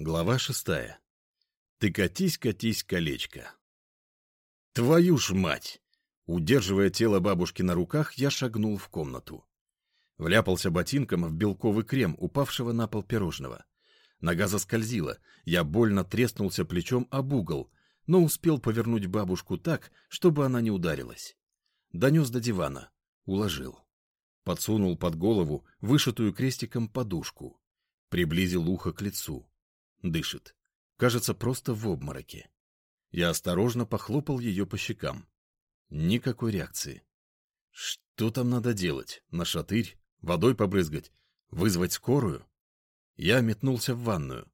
Глава шестая. Ты катись, катись, колечко. Твою ж мать! Удерживая тело бабушки на руках, я шагнул в комнату. Вляпался ботинком в белковый крем, упавшего на пол пирожного. Нога заскользила, я больно треснулся плечом об угол, но успел повернуть бабушку так, чтобы она не ударилась. Донес до дивана, уложил. Подсунул под голову вышитую крестиком подушку. Приблизил ухо к лицу. Дышит. Кажется, просто в обмороке. Я осторожно похлопал ее по щекам. Никакой реакции. Что там надо делать? На шатырь? Водой побрызгать? Вызвать скорую? Я метнулся в ванную.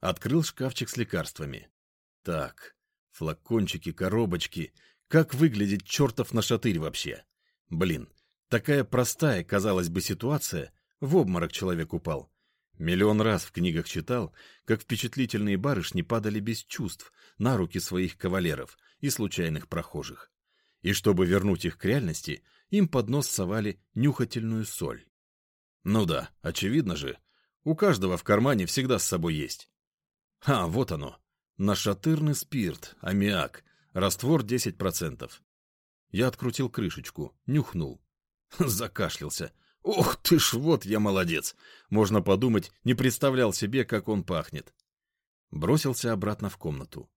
Открыл шкафчик с лекарствами. Так, флакончики, коробочки. Как выглядит чертов нашатырь вообще? Блин, такая простая, казалось бы, ситуация. В обморок человек упал. Миллион раз в книгах читал, как впечатлительные барышни падали без чувств на руки своих кавалеров и случайных прохожих. И чтобы вернуть их к реальности, им под нос совали нюхательную соль. Ну да, очевидно же, у каждого в кармане всегда с собой есть. А, вот оно. Нашатырный спирт, аммиак, раствор 10%. Я открутил крышечку, нюхнул. Закашлялся. Ох ты ж, вот я молодец. Можно подумать, не представлял себе, как он пахнет. Бросился обратно в комнату.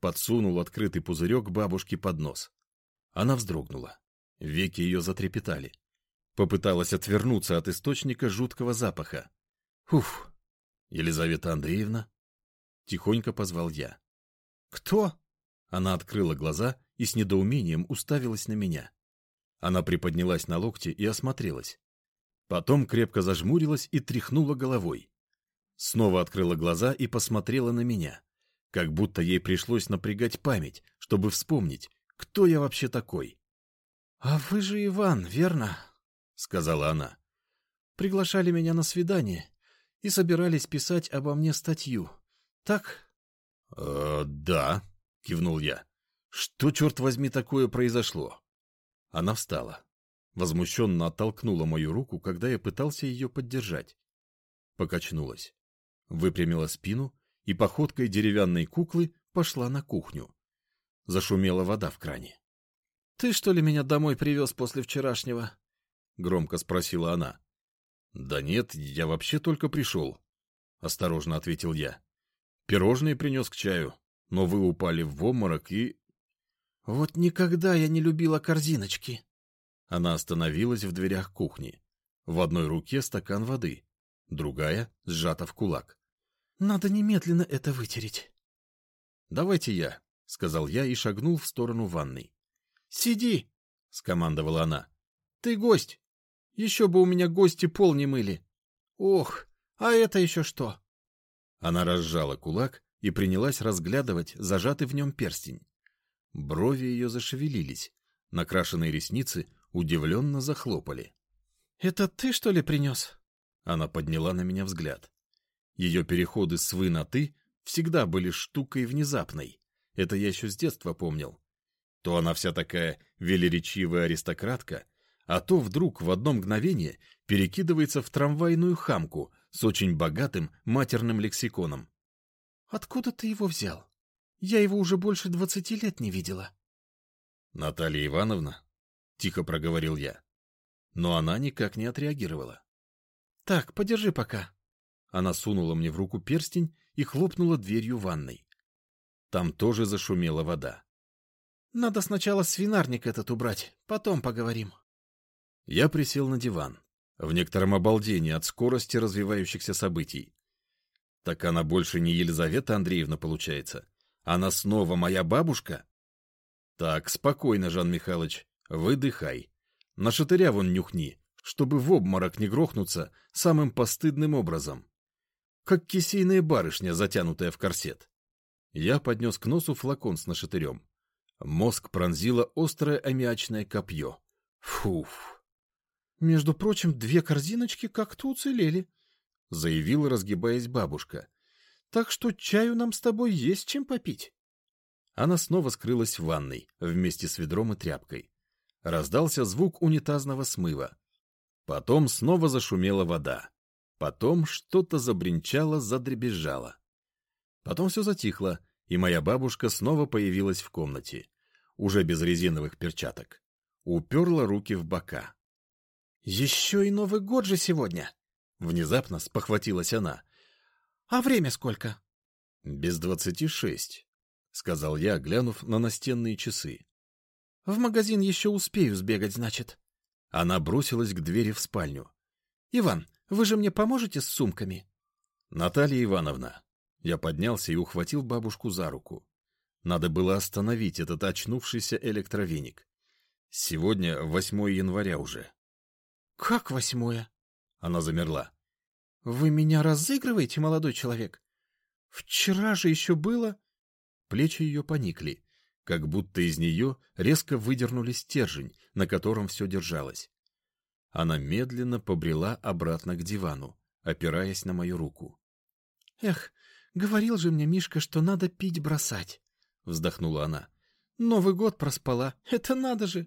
Подсунул открытый пузырек бабушке под нос. Она вздрогнула. Веки ее затрепетали. Попыталась отвернуться от источника жуткого запаха. Уф! Елизавета Андреевна? Тихонько позвал я. Кто? Она открыла глаза и с недоумением уставилась на меня. Она приподнялась на локте и осмотрелась. Потом крепко зажмурилась и тряхнула головой. Снова открыла глаза и посмотрела на меня, как будто ей пришлось напрягать память, чтобы вспомнить, кто я вообще такой. — А вы же Иван, верно? — сказала она. — Приглашали меня на свидание и собирались писать обо мне статью. Так? «Э, — Да, — кивнул я. — Что, черт возьми, такое произошло? Она встала возмущенно оттолкнула мою руку, когда я пытался ее поддержать. Покачнулась, выпрямила спину и походкой деревянной куклы пошла на кухню. Зашумела вода в кране. — Ты что ли меня домой привез после вчерашнего? — громко спросила она. — Да нет, я вообще только пришел, — осторожно ответил я. — Пирожные принес к чаю, но вы упали в обморок и... — Вот никогда я не любила корзиночки, она остановилась в дверях кухни. В одной руке стакан воды, другая сжата в кулак. «Надо немедленно это вытереть». «Давайте я», — сказал я и шагнул в сторону ванной. «Сиди», — скомандовала она. «Ты гость. Еще бы у меня гости пол не мыли. Ох, а это еще что?» Она разжала кулак и принялась разглядывать зажатый в нем перстень. Брови ее зашевелились, накрашенные ресницы удивленно захлопали. «Это ты, что ли, принес?» Она подняла на меня взгляд. Ее переходы с «вы» на «ты» всегда были штукой внезапной. Это я еще с детства помнил. То она вся такая велеречивая аристократка, а то вдруг в одно мгновение перекидывается в трамвайную хамку с очень богатым матерным лексиконом. «Откуда ты его взял? Я его уже больше двадцати лет не видела». «Наталья Ивановна, — тихо проговорил я. Но она никак не отреагировала. «Так, подержи пока». Она сунула мне в руку перстень и хлопнула дверью ванной. Там тоже зашумела вода. «Надо сначала свинарник этот убрать, потом поговорим». Я присел на диван, в некотором обалдении от скорости развивающихся событий. Так она больше не Елизавета Андреевна получается. Она снова моя бабушка? Так, спокойно, Жан Михайлович. Выдыхай. На шатыря вон нюхни, чтобы в обморок не грохнуться самым постыдным образом. Как кисейная барышня, затянутая в корсет. Я поднес к носу флакон с нашатырем. Мозг пронзило острое аммиачное копье. Фуф. Между прочим, две корзиночки как-то уцелели, — заявила, разгибаясь бабушка. — Так что чаю нам с тобой есть чем попить. Она снова скрылась в ванной вместе с ведром и тряпкой. Раздался звук унитазного смыва. Потом снова зашумела вода. Потом что-то забринчало, задребезжало. Потом все затихло, и моя бабушка снова появилась в комнате, уже без резиновых перчаток. Уперла руки в бока. «Еще и Новый год же сегодня!» Внезапно спохватилась она. «А время сколько?» «Без двадцати шесть», — сказал я, глянув на настенные часы. «В магазин еще успею сбегать, значит». Она бросилась к двери в спальню. «Иван, вы же мне поможете с сумками?» «Наталья Ивановна». Я поднялся и ухватил бабушку за руку. Надо было остановить этот очнувшийся электровеник. Сегодня 8 января уже. «Как восьмое?» Она замерла. «Вы меня разыгрываете, молодой человек? Вчера же еще было...» Плечи ее поникли, как будто из нее резко выдернули стержень, на котором все держалось. Она медленно побрела обратно к дивану, опираясь на мою руку. «Эх, говорил же мне Мишка, что надо пить бросать», — вздохнула она. «Новый год проспала, это надо же!»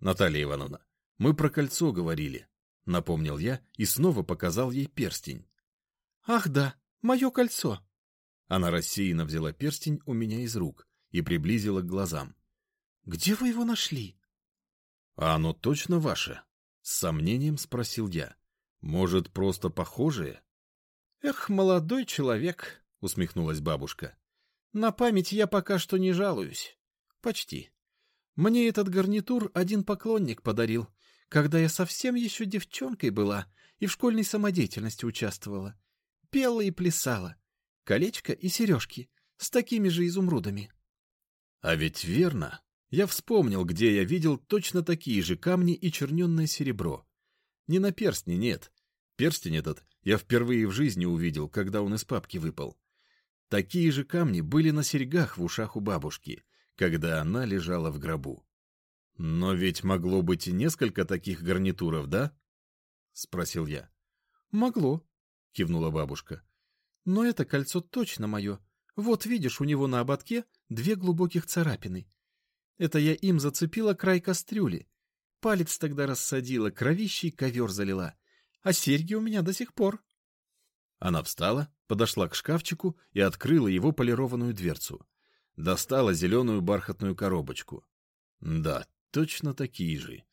«Наталья Ивановна, мы про кольцо говорили», — напомнил я и снова показал ей перстень. «Ах да, мое кольцо!» Она рассеянно взяла перстень у меня из рук и приблизила к глазам. «Где вы его нашли?» «А оно точно ваше?» — с сомнением спросил я. «Может, просто похожие?» «Эх, молодой человек!» — усмехнулась бабушка. «На память я пока что не жалуюсь. Почти. Мне этот гарнитур один поклонник подарил, когда я совсем еще девчонкой была и в школьной самодеятельности участвовала. Пела и плясала колечко и сережки с такими же изумрудами. А ведь верно. Я вспомнил, где я видел точно такие же камни и черненное серебро. Не на перстне, нет. Перстень этот я впервые в жизни увидел, когда он из папки выпал. Такие же камни были на серьгах в ушах у бабушки, когда она лежала в гробу. Но ведь могло быть и несколько таких гарнитуров, да? — спросил я. — Могло, — кивнула бабушка. Но это кольцо точно мое. Вот видишь, у него на ободке две глубоких царапины. Это я им зацепила край кастрюли. Палец тогда рассадила, кровищий ковер залила. А серьги у меня до сих пор. Она встала, подошла к шкафчику и открыла его полированную дверцу. Достала зеленую бархатную коробочку. Да, точно такие же.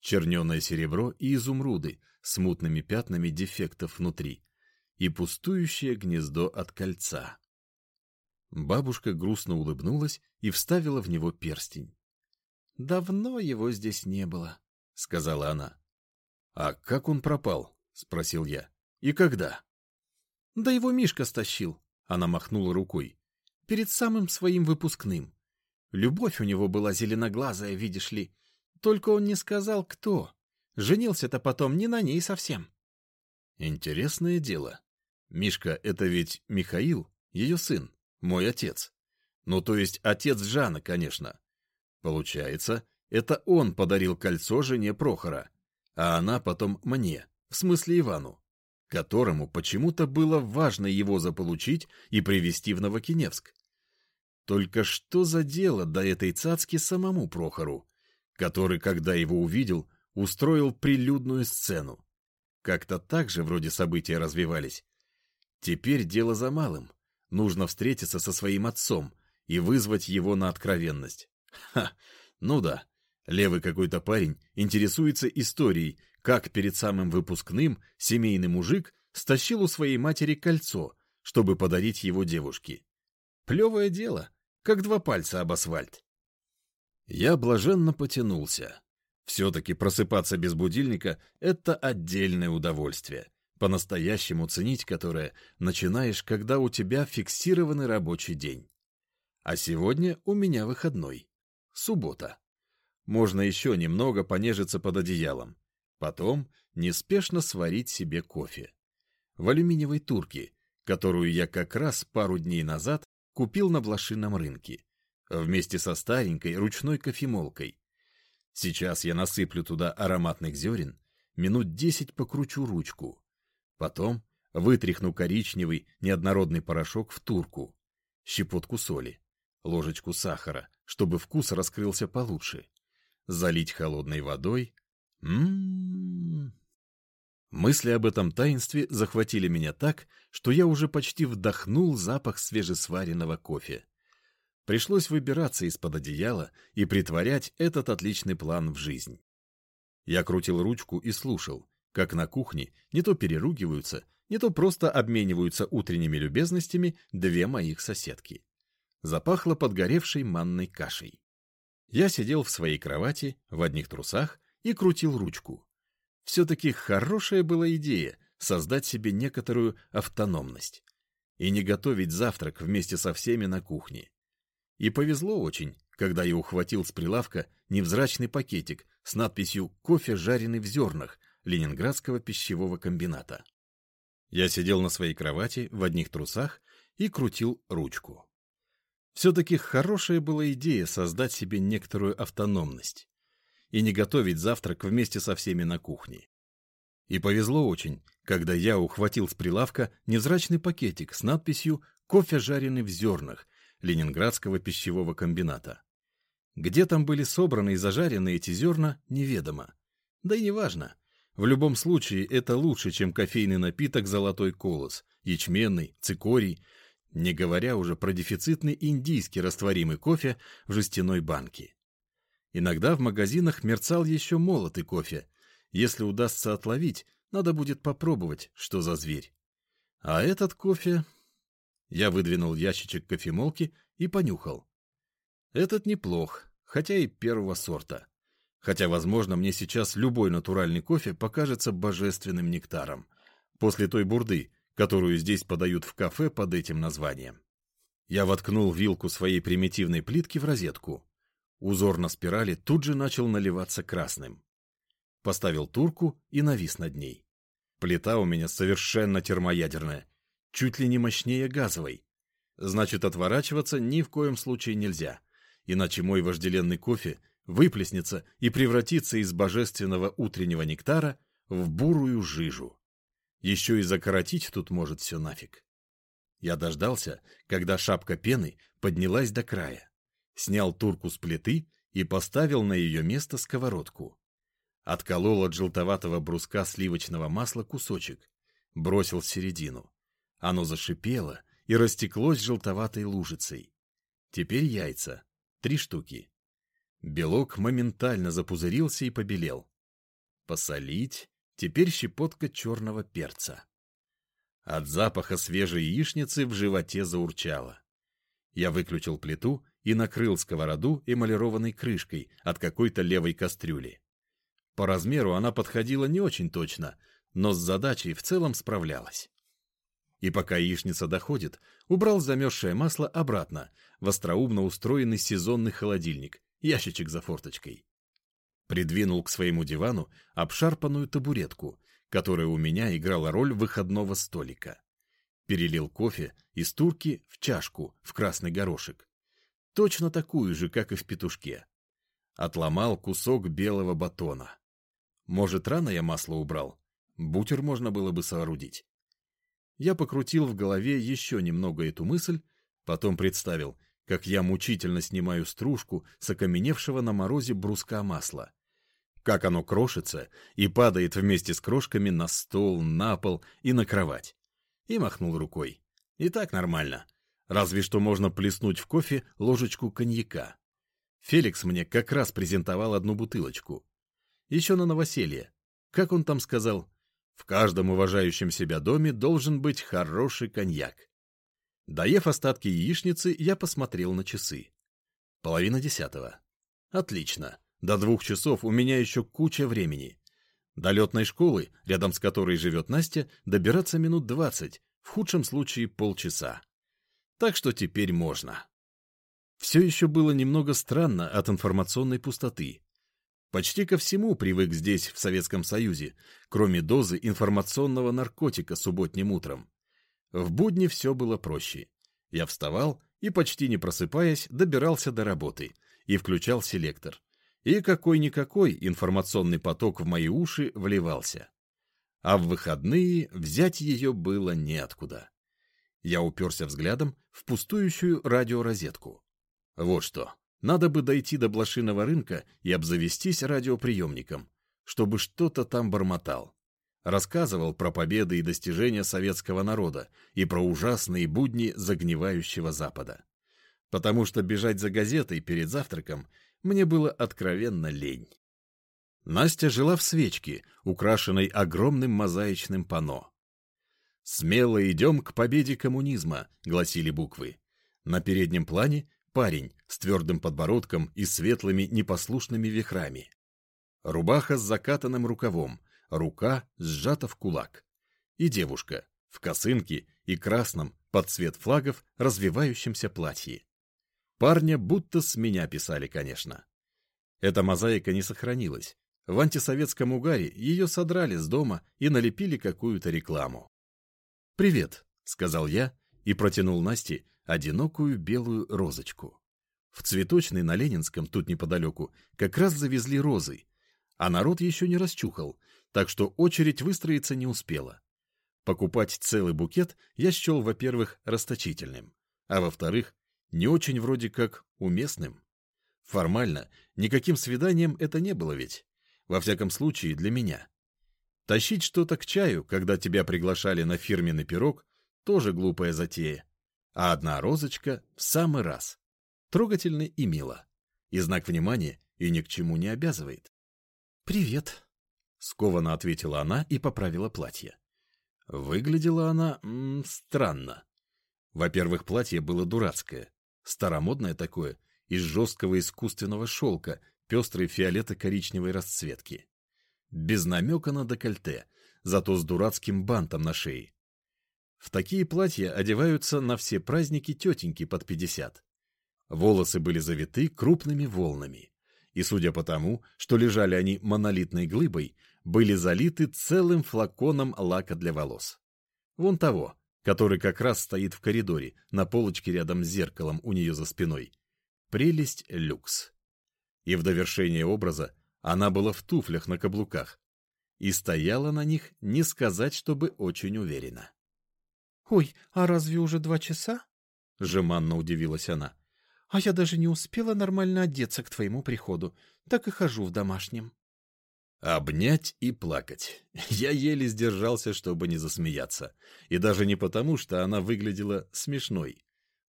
Черненое серебро и изумруды с мутными пятнами дефектов внутри и пустующее гнездо от кольца. Бабушка грустно улыбнулась и вставила в него перстень. — Давно его здесь не было, — сказала она. — А как он пропал? — спросил я. — И когда? — Да его Мишка стащил, — она махнула рукой. — Перед самым своим выпускным. Любовь у него была зеленоглазая, видишь ли. Только он не сказал, кто. Женился-то потом не на ней совсем. — Интересное дело. Мишка — это ведь Михаил, ее сын, мой отец. Ну, то есть отец Жана, конечно. Получается, это он подарил кольцо жене Прохора, а она потом мне, в смысле Ивану, которому почему-то было важно его заполучить и привезти в Новокиневск. Только что за дело до этой цацки самому Прохору, который, когда его увидел, устроил прилюдную сцену. Как-то так же вроде события развивались. Теперь дело за малым. Нужно встретиться со своим отцом и вызвать его на откровенность. Ха, ну да, левый какой-то парень интересуется историей, как перед самым выпускным семейный мужик стащил у своей матери кольцо, чтобы подарить его девушке. Плевое дело, как два пальца об асфальт. Я блаженно потянулся. Все-таки просыпаться без будильника — это отдельное удовольствие по-настоящему ценить которое начинаешь, когда у тебя фиксированный рабочий день. А сегодня у меня выходной. Суббота. Можно еще немного понежиться под одеялом. Потом неспешно сварить себе кофе. В алюминиевой турке, которую я как раз пару дней назад купил на блошином рынке, вместе со старенькой ручной кофемолкой. Сейчас я насыплю туда ароматных зерен, минут десять покручу ручку, Потом вытряхну коричневый неоднородный порошок в турку, щепотку соли, ложечку сахара, чтобы вкус раскрылся получше, залить холодной водой. М-м-м. Мысли об этом таинстве захватили меня так, что я уже почти вдохнул запах свежесваренного кофе. Пришлось выбираться из-под одеяла и притворять этот отличный план в жизнь. Я крутил ручку и слушал, как на кухне не то переругиваются, не то просто обмениваются утренними любезностями две моих соседки. Запахло подгоревшей манной кашей. Я сидел в своей кровати в одних трусах и крутил ручку. Все-таки хорошая была идея создать себе некоторую автономность и не готовить завтрак вместе со всеми на кухне. И повезло очень, когда я ухватил с прилавка невзрачный пакетик с надписью «Кофе, жареный в зернах» Ленинградского пищевого комбината. Я сидел на своей кровати в одних трусах и крутил ручку. Все-таки хорошая была идея создать себе некоторую автономность и не готовить завтрак вместе со всеми на кухне. И повезло очень, когда я ухватил с прилавка невзрачный пакетик с надписью «Кофе, жареный в зернах» Ленинградского пищевого комбината. Где там были собраны и зажарены эти зерна, неведомо. Да и неважно. В любом случае, это лучше, чем кофейный напиток «Золотой колос», ячменный, цикорий, не говоря уже про дефицитный индийский растворимый кофе в жестяной банке. Иногда в магазинах мерцал еще молотый кофе. Если удастся отловить, надо будет попробовать, что за зверь. А этот кофе... Я выдвинул ящичек кофемолки и понюхал. Этот неплох, хотя и первого сорта. Хотя, возможно, мне сейчас любой натуральный кофе покажется божественным нектаром. После той бурды, которую здесь подают в кафе под этим названием. Я воткнул вилку своей примитивной плитки в розетку. Узор на спирали тут же начал наливаться красным. Поставил турку и навис над ней. Плита у меня совершенно термоядерная, чуть ли не мощнее газовой. Значит, отворачиваться ни в коем случае нельзя, иначе мой вожделенный кофе — выплеснется и превратится из божественного утреннего нектара в бурую жижу. Еще и закоротить тут может все нафиг. Я дождался, когда шапка пены поднялась до края, снял турку с плиты и поставил на ее место сковородку. Отколол от желтоватого бруска сливочного масла кусочек, бросил в середину. Оно зашипело и растеклось желтоватой лужицей. Теперь яйца. Три штуки. Белок моментально запузырился и побелел. Посолить, теперь щепотка черного перца. От запаха свежей яичницы в животе заурчало. Я выключил плиту и накрыл сковороду эмалированной крышкой от какой-то левой кастрюли. По размеру она подходила не очень точно, но с задачей в целом справлялась. И пока яичница доходит, убрал замерзшее масло обратно в остроумно устроенный сезонный холодильник ящичек за форточкой. Придвинул к своему дивану обшарпанную табуретку, которая у меня играла роль выходного столика. Перелил кофе из турки в чашку в красный горошек. Точно такую же, как и в петушке. Отломал кусок белого батона. Может, рано я масло убрал? Бутер можно было бы соорудить. Я покрутил в голове еще немного эту мысль, потом представил — как я мучительно снимаю стружку с окаменевшего на морозе бруска масла. Как оно крошится и падает вместе с крошками на стол, на пол и на кровать. И махнул рукой. И так нормально. Разве что можно плеснуть в кофе ложечку коньяка. Феликс мне как раз презентовал одну бутылочку. Еще на новоселье. Как он там сказал? В каждом уважающем себя доме должен быть хороший коньяк. Доев остатки яичницы, я посмотрел на часы. Половина десятого. Отлично. До двух часов у меня еще куча времени. До летной школы, рядом с которой живет Настя, добираться минут двадцать, в худшем случае полчаса. Так что теперь можно. Все еще было немного странно от информационной пустоты. Почти ко всему привык здесь, в Советском Союзе, кроме дозы информационного наркотика субботним утром. В будни все было проще. Я вставал и, почти не просыпаясь, добирался до работы и включал селектор. И какой-никакой информационный поток в мои уши вливался. А в выходные взять ее было неоткуда. Я уперся взглядом в пустующую радиорозетку. Вот что, надо бы дойти до блошиного рынка и обзавестись радиоприемником, чтобы что-то там бормотал. Рассказывал про победы и достижения советского народа и про ужасные будни загнивающего Запада. Потому что бежать за газетой перед завтраком мне было откровенно лень. Настя жила в свечке, украшенной огромным мозаичным панно. «Смело идем к победе коммунизма», — гласили буквы. На переднем плане парень с твердым подбородком и светлыми непослушными вихрами. Рубаха с закатанным рукавом, рука сжата в кулак. И девушка в косынке и красном под цвет флагов развивающемся платье. Парня будто с меня писали, конечно. Эта мозаика не сохранилась. В антисоветском угаре ее содрали с дома и налепили какую-то рекламу. «Привет», — сказал я и протянул Насте одинокую белую розочку. В цветочной на Ленинском, тут неподалеку, как раз завезли розы, а народ еще не расчухал, так что очередь выстроиться не успела. Покупать целый букет я счел, во-первых, расточительным, а во-вторых, не очень вроде как уместным. Формально, никаким свиданием это не было ведь. Во всяком случае, для меня. Тащить что-то к чаю, когда тебя приглашали на фирменный пирог, тоже глупая затея. А одна розочка в самый раз. Трогательно и мило. И знак внимания и ни к чему не обязывает. «Привет», — скованно ответила она и поправила платье. Выглядела она м, странно. Во-первых, платье было дурацкое, старомодное такое, из жесткого искусственного шелка, пестрой фиолето-коричневой расцветки без намека на декольте, зато с дурацким бантом на шее. В такие платья одеваются на все праздники тетеньки под пятьдесят. Волосы были завиты крупными волнами, и, судя по тому, что лежали они монолитной глыбой, были залиты целым флаконом лака для волос. Вон того, который как раз стоит в коридоре, на полочке рядом с зеркалом у нее за спиной. Прелесть люкс. И в довершение образа она была в туфлях на каблуках и стояла на них, не сказать, чтобы очень уверенно. — Ой, а разве уже два часа? — жеманно удивилась она. — А я даже не успела нормально одеться к твоему приходу, так и хожу в домашнем. Обнять и плакать. Я еле сдержался, чтобы не засмеяться. И даже не потому, что она выглядела смешной.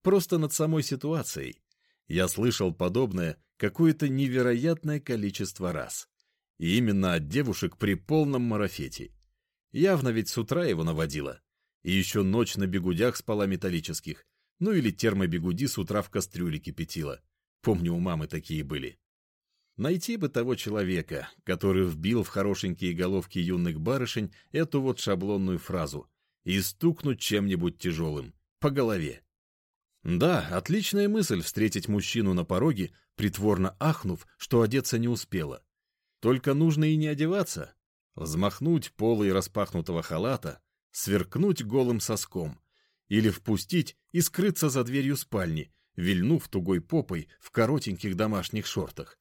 Просто над самой ситуацией. Я слышал подобное какое-то невероятное количество раз. И именно от девушек при полном марафете. Явно ведь с утра его наводила. И еще ночь на бегудях спала металлических. Ну или термобегуди с утра в кастрюле кипятила. Помню, у мамы такие были. Найти бы того человека, который вбил в хорошенькие головки юных барышень эту вот шаблонную фразу и стукнуть чем-нибудь тяжелым, по голове. Да, отличная мысль встретить мужчину на пороге притворно ахнув, что одеться не успела. Только нужно и не одеваться. Взмахнуть полой распахнутого халата, сверкнуть голым соском. Или впустить и скрыться за дверью спальни, вильнув тугой попой в коротеньких домашних шортах.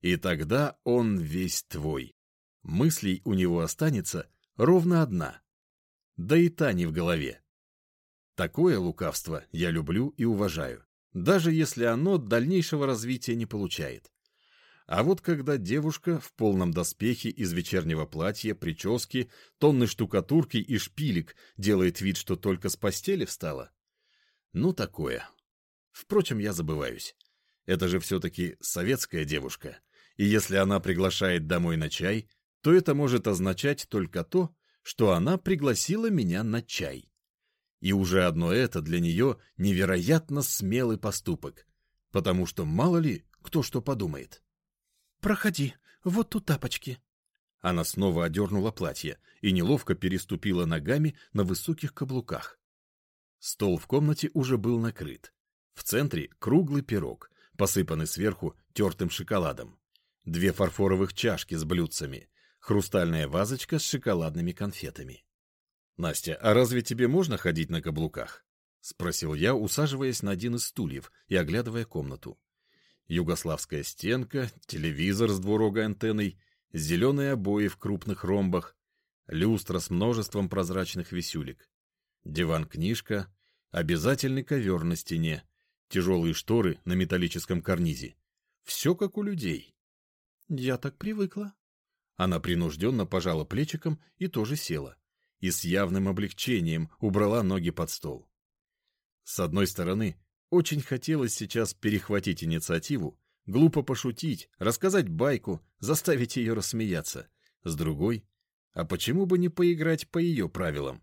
И тогда он весь твой. Мыслей у него останется ровно одна. Да и та не в голове. Такое лукавство я люблю и уважаю даже если оно дальнейшего развития не получает. А вот когда девушка в полном доспехе из вечернего платья, прически, тонны штукатурки и шпилек делает вид, что только с постели встала. Ну, такое. Впрочем, я забываюсь. Это же все-таки советская девушка. И если она приглашает домой на чай, то это может означать только то, что она пригласила меня на чай. И уже одно это для нее невероятно смелый поступок, потому что мало ли кто что подумает. «Проходи, вот тут тапочки». Она снова одернула платье и неловко переступила ногами на высоких каблуках. Стол в комнате уже был накрыт. В центре круглый пирог, посыпанный сверху тертым шоколадом. Две фарфоровых чашки с блюдцами, хрустальная вазочка с шоколадными конфетами. «Настя, а разве тебе можно ходить на каблуках?» — спросил я, усаживаясь на один из стульев и оглядывая комнату. Югославская стенка, телевизор с двурогой антенной, зеленые обои в крупных ромбах, люстра с множеством прозрачных висюлек, диван-книжка, обязательный ковер на стене, тяжелые шторы на металлическом карнизе. Все как у людей. — Я так привыкла. Она принужденно пожала плечиком и тоже села. И с явным облегчением убрала ноги под стол. С одной стороны, очень хотелось сейчас перехватить инициативу, глупо пошутить, рассказать байку, заставить ее рассмеяться. С другой, а почему бы не поиграть по ее правилам?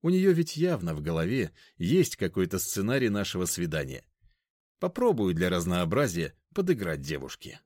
У нее ведь явно в голове есть какой-то сценарий нашего свидания. Попробую для разнообразия подыграть девушке.